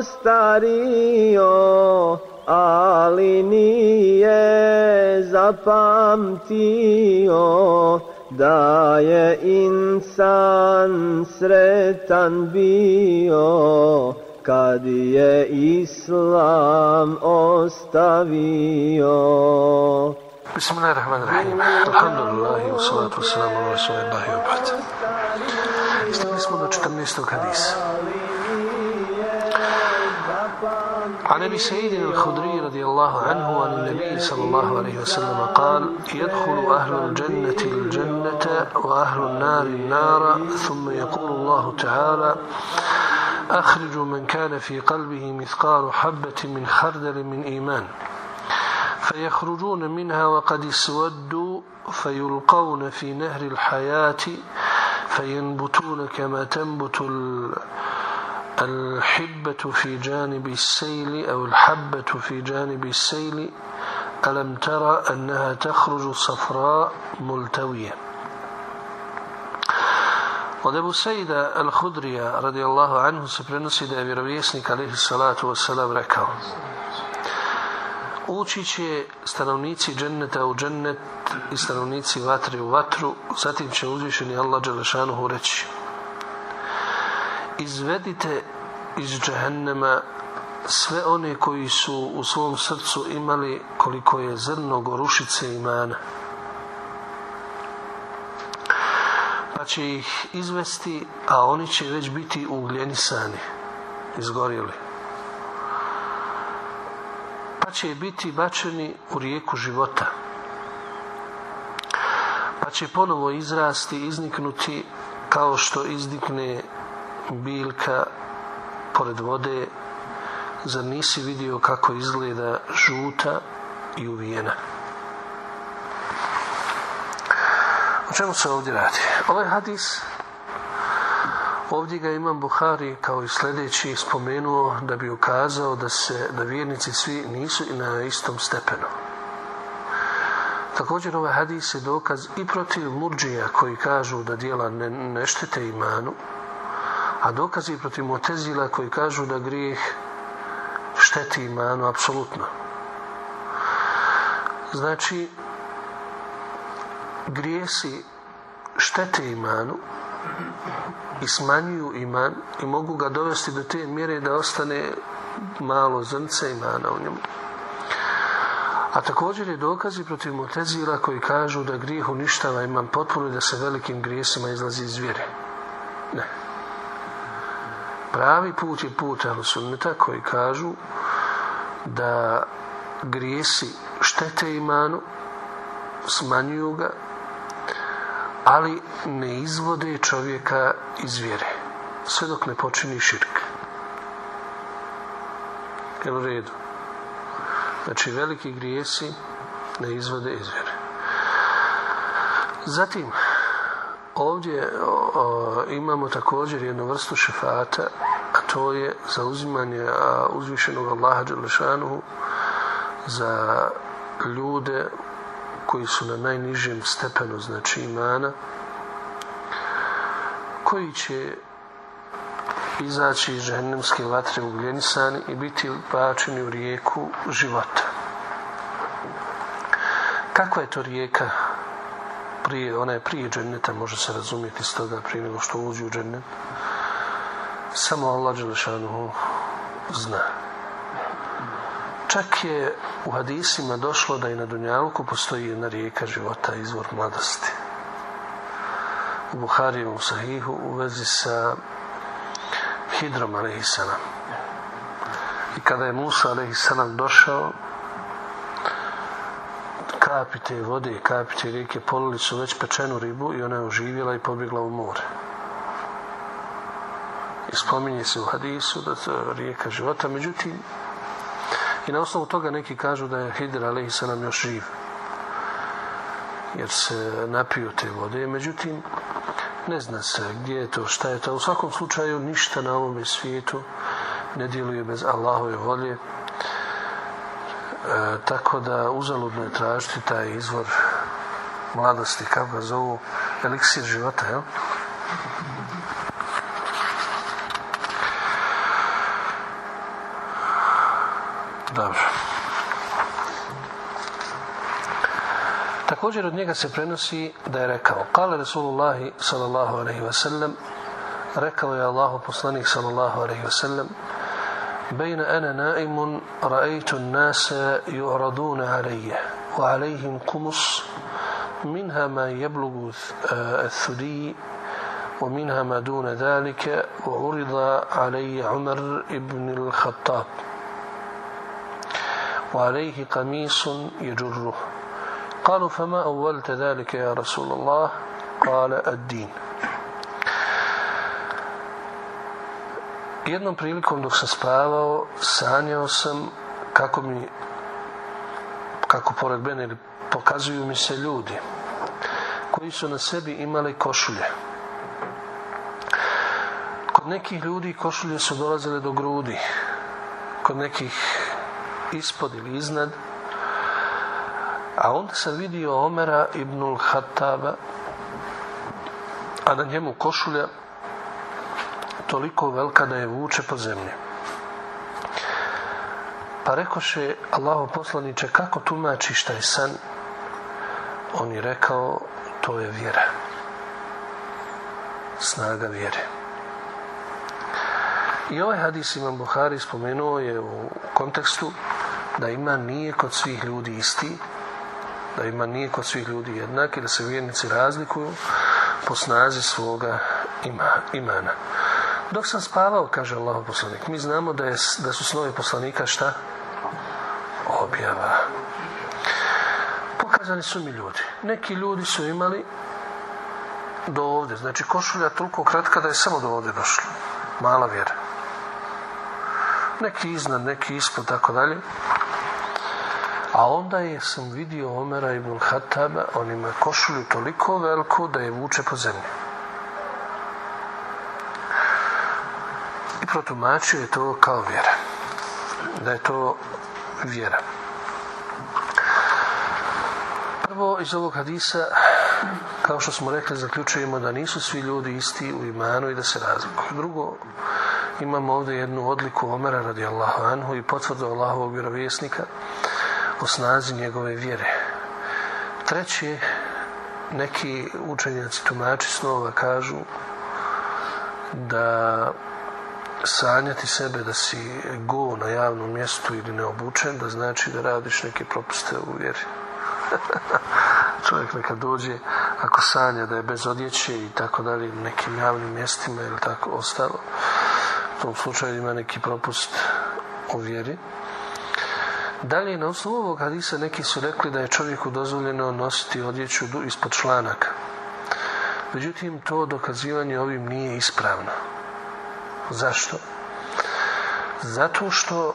ostario, ali nije zapamtio da je insan sretan bio kad je islam ostavio. Bismillahirrahmanirrahim. Alhamdulillahi, wassalatu wassalamu ala rasulillahi wa ba'd. Stigli smo do 14. hadisa. عن أبي سعيد الخدري رضي الله عنه عن النبي صلى الله عليه وسلم قال يدخل أهل الجنة الجنة وأهل النار النار ثم يقول الله تعالى اخرجوا من كان في قلبه مثقال حبة من خردل من إيمان. فيخرجون منها وقد اسودوا فيلقون في نهر الحياة فينبتون كما تنبت الحبة في جانب السيل أو الحبة في جانب السيل ألم ترى أنها تخرج صفراء ملتوية؟ وابو سيدة الخدرية رضي الله عنه سبحانه سيدة أبي يسنك عليه الصلاة والسلام ركاو Ući će stanovnici dženneta u džennet i stanovnici vatre u vatru, zatim će uzvišeni Allah Đelešanuhu reći izvedite iz džehennema sve one koji su u svom srcu imali koliko je zrno gorušice imana. Pa će ih izvesti, a oni će već biti ugljenisani, izgorjeli. Pa će biti bačeni u rijeku života. Pa će ponovo izrasti, izniknuti kao što iznikne biljka pored vode, zar nisi vidio kako izgleda žuta i uvijena? O čemu se ovdje radi? Ovaj hadis, ovdje ga imam Buhari kao i sljedeći spomenuo da bi ukazao da se da vjernici svi nisu na istom stepenu. Također ovaj hadis je dokaz i protiv murđija koji kažu da dijela ne, ne štete imanu, a dokazi protiv Motezila koji kažu da grijeh šteti imanu apsolutno. Znači, grijesi štete imanu i smanjuju iman i mogu ga dovesti do te mjere da ostane malo zrnce imana u njemu. A također je dokazi protiv Motezila koji kažu da grijeh uništava imam potpuno i da se velikim grijesima izlazi iz vjere. Ne. Pravi put je put sunneta koji kažu da grijesi štete imanu, smanjuju ga, ali ne izvode čovjeka iz vjere. Sve dok ne počini širk. Jel u redu? Znači veliki grijesi ne izvode iz vjere. Zatim, ovdje o, imamo također jednu vrstu šefata, a to je zauzimanje uzvišenog Allaha Đelešanuhu za ljude koji su na najnižem stepenu, znači imana, koji će izaći iz žehennemske vatre ugljenisani i biti bačeni u rijeku života. Kakva je to rijeka? Prije, ona je prije dženneta, može se razumjeti s toga prije nego što uđu u džennet. Samo Allah Đelešanuhu zna. Čak je u hadisima došlo da i na Dunjalku postoji jedna rijeka života, izvor mladosti. U Buharijevom sahihu u vezi sa Hidrom a.s. I kada je Musa a.s. došao, kapi te vode, kapi te rijeke polili su već pečenu ribu i ona je oživjela i pobjegla u more. I spominje se u hadisu da to je rijeka života, međutim, I na osnovu toga neki kažu da je Hidr a.s. još živ. Jer se napiju te vode. Međutim, ne zna se gdje je to, šta je to. U svakom slučaju ništa na ovome svijetu ne djeluje bez Allahove volje. E, tako da uzaludno je tražiti taj izvor mladosti, kako ga zovu, eliksir života, jel? Dobro. Također od njega se prenosi da je rekao Kale Rasulullahi sallallahu alaihi wa sallam rekao je Allahu poslanik sallallahu alaihi wa sallam بين أنا نائم رأيت الناس يعرضون علي وعليهم قمص منها ما يبلغ الثدي ومنها ما دون ذلك وعرض علي عمر بن الخطاب. وعليه قميص يجره. قالوا فما أولت ذلك يا رسول الله؟ قال الدين. Jednom prilikom dok sam spavao, sanjao sam kako mi, kako pored mene pokazuju mi se ljudi koji su na sebi imali košulje. Kod nekih ljudi košulje su dolazile do grudi, kod nekih ispod ili iznad. A onda sam vidio Omera ibnul Hattaba, a na njemu košulja toliko velika da je vuče po zemlji. Pa rekoše Allaho poslaniče kako tumačiš taj san? On je rekao to je vjera. Snaga vjere. I ovaj hadis Imam Buhari spomenuo je u kontekstu da ima nije kod svih ljudi isti, da ima nije kod svih ljudi jednak i da se vjernici razlikuju po snazi svoga ima, imana. Dok sam spavao, kaže Allah poslanik, mi znamo da, je, da su snovi poslanika šta? Objava. Pokazani su mi ljudi. Neki ljudi su imali do ovdje. Znači košulja toliko kratka da je samo do ovdje došlo. Mala vjera. Neki iznad, neki ispod, tako dalje. A onda je sam vidio Omera ibn Hataba, on ima košulju toliko veliku da je vuče po zemlji. Protumačio je to kao vjera. Da je to vjera. Prvo iz ovog hadisa, kao što smo rekli, zaključujemo da nisu svi ljudi isti u imanu i da se razlikuju. Drugo, imamo ovdje jednu odliku Omera radijallahu anhu i potvrdu Allahovog vjerovjesnika o snazi njegove vjere. Treće, neki učenjaci tumači snova kažu da sanjati sebe da si go na javnom mjestu ili neobučen, da znači da radiš neke propuste u vjeri. Čovjek neka dođe, ako sanja da je bez odjeće i tako dalje, nekim javnim mjestima ili tako ostalo, u tom slučaju ima neki propust u vjeri. Dalje, na osnovu ovog hadisa neki su rekli da je čovjeku dozvoljeno nositi odjeću ispod članaka. Međutim, to dokazivanje ovim nije ispravno. Zašto? Zato što,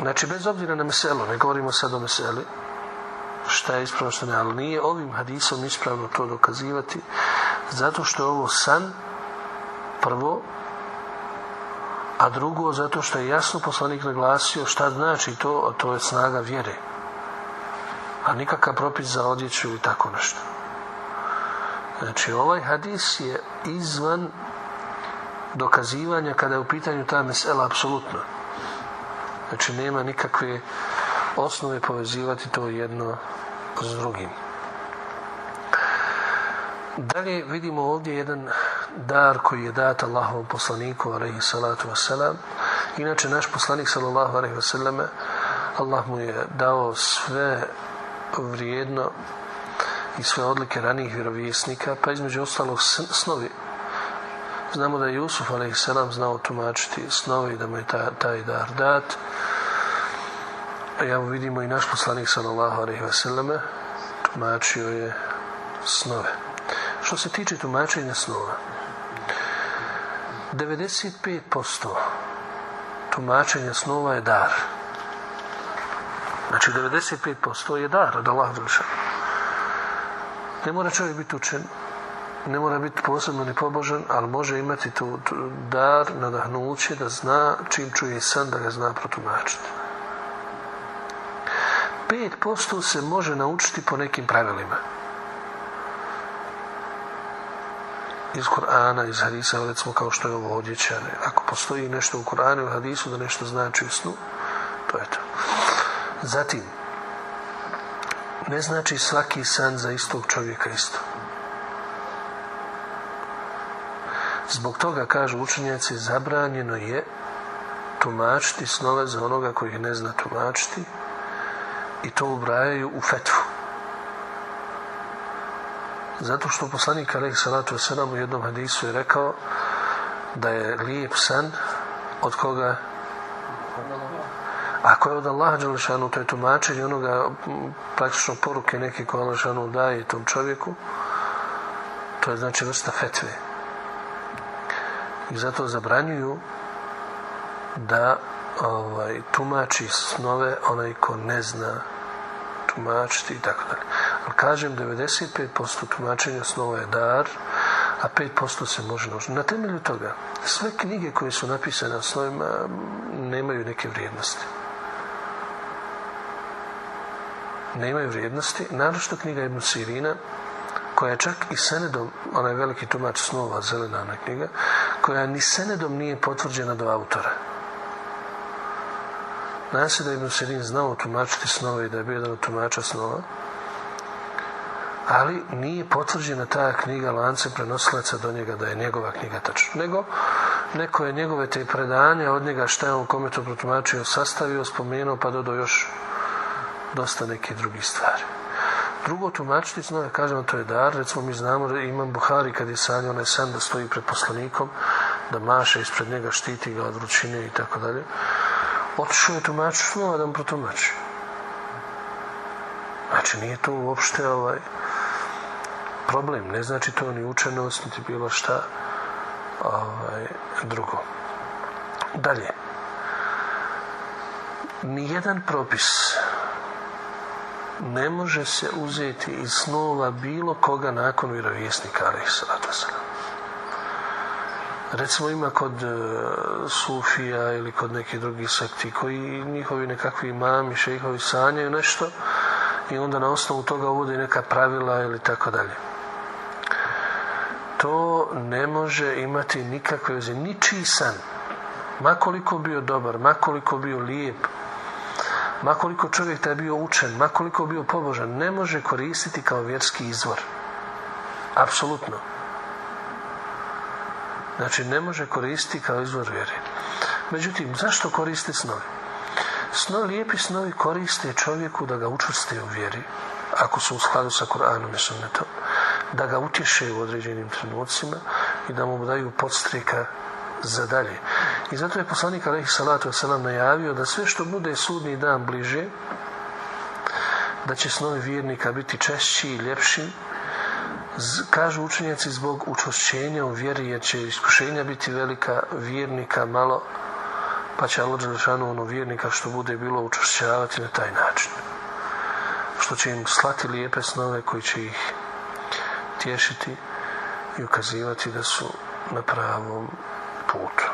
znači bez obzira na meselo, ne govorimo sad o meseli, šta je ispravno što ne, ali nije ovim hadisom ispravno to dokazivati, zato što je ovo san, prvo, a drugo zato što je jasno poslanik naglasio šta znači to, a to je snaga vjere. A nikakav propis za odjeću i tako nešto. Znači, ovaj hadis je izvan dokazivanja kada je u pitanju ta mesela apsolutno. Znači, nema nikakve osnove povezivati to jedno s drugim. Dalje vidimo ovdje jedan dar koji je dat Allahovom poslaniku alaihi salatu wasalam. Inače naš poslanik sallallahu alaihi wasalam Allah mu je dao sve vrijedno i sve odlike ranijih vjerovjesnika, pa između ostalog snovi. Znamo da je Jusuf a.s. znao tumačiti snovi, da mu je taj, taj dar dat. A ja vidimo i naš poslanik sallallahu alaihi wasallam tumačio je snove. Što se tiče tumačenja snova, 95% tumačenja snova je dar. Znači 95% je dar od Allah Ne mora čovjek biti učen, ne mora biti posebno ni pobožan, ali može imati tu, dar, nadahnuće da zna čim čuje san da ga zna protumačiti. 5% se može naučiti po nekim pravilima. iz Kur'ana, iz hadisa, recimo kao što je ovo odjećane. Ako postoji nešto u Kur'anu i u hadisu da nešto znači u snu, to je to. Zatim, ne znači svaki san za istog čovjeka isto. Zbog toga, kažu učenjaci, zabranjeno je tumačiti snove za onoga koji ne zna tumačiti i to ubrajaju u fetvu. Zato što poslanik alaih salatu wasalam u jednom hadisu je rekao da je lijep san od koga ako je od Allaha Đelešanu to je tumačenje onoga praktično poruke neke koje Allah daje tom čovjeku to je znači vrsta fetve i zato zabranjuju da ovaj, tumači snove onaj ko ne zna tumačiti i tako dalje. Ali kažem, 95% tumačenja snova je dar, a 5% se može naučiti. Na temelju toga, sve knjige koje su napisane o snovima nemaju neke vrijednosti. Nemaju vrijednosti, naročito knjiga Ibn Sirina, koja je čak i senedom, onaj veliki tumač snova, zelena knjiga, koja ni senedom nije potvrđena do autora. Zna se da je Ibn Sirin znao tumačiti snove i da je bio jedan od tumača snova, ali nije potvrđena ta knjiga lance prenosilaca do njega da je njegova knjiga tačna. Nego neko je njegove te predanja od njega šta je on kome to protumačio sastavio, spomenuo pa dodao još dosta neke drugi stvari. Drugo tumačiti snove, kažemo to je dar, recimo mi znamo da imam Buhari kad je sanjao onaj san da stoji pred poslanikom, da maše ispred njega, štiti ga od vrućine i tako dalje. Otišao je tumač snova da mu protumači. Znači nije to uopšte ovaj, problem. Ne znači to ni učenost, niti bilo šta ovaj, drugo. Dalje. Nijedan propis ne može se uzeti iz snova bilo koga nakon vjerovjesnika, ali Recimo ima kod e, Sufija ili kod nekih drugih sekti koji njihovi nekakvi imami, šehovi sanjaju nešto i onda na osnovu toga uvode neka pravila ili tako dalje to ne može imati nikakve veze. Ničiji san, makoliko bio dobar, makoliko bio lijep, makoliko čovjek taj bio učen, makoliko bio pobožan, ne može koristiti kao vjerski izvor. Apsolutno. Znači, ne može koristiti kao izvor vjere. Međutim, zašto koriste snovi? Sno, lijepi snovi koriste čovjeku da ga učvrste u vjeri, ako su u skladu sa Koranom i Sunnetom da ga utješe u određenim trenucima i da mu daju podstreka za dalje. I zato je poslanik alaihi salatu wasalam najavio da sve što bude sudni dan bliže, da će snovi vjernika biti češći i ljepši, kažu učenjaci zbog učvršćenja u vjeri, jer će iskušenja biti velika, vjernika malo, pa će Allah Đelešanu ono vjernika što bude bilo učvršćavati na taj način. Što će im slati lijepe snove koji će ih tješiti i ukazivati da su na pravom putu.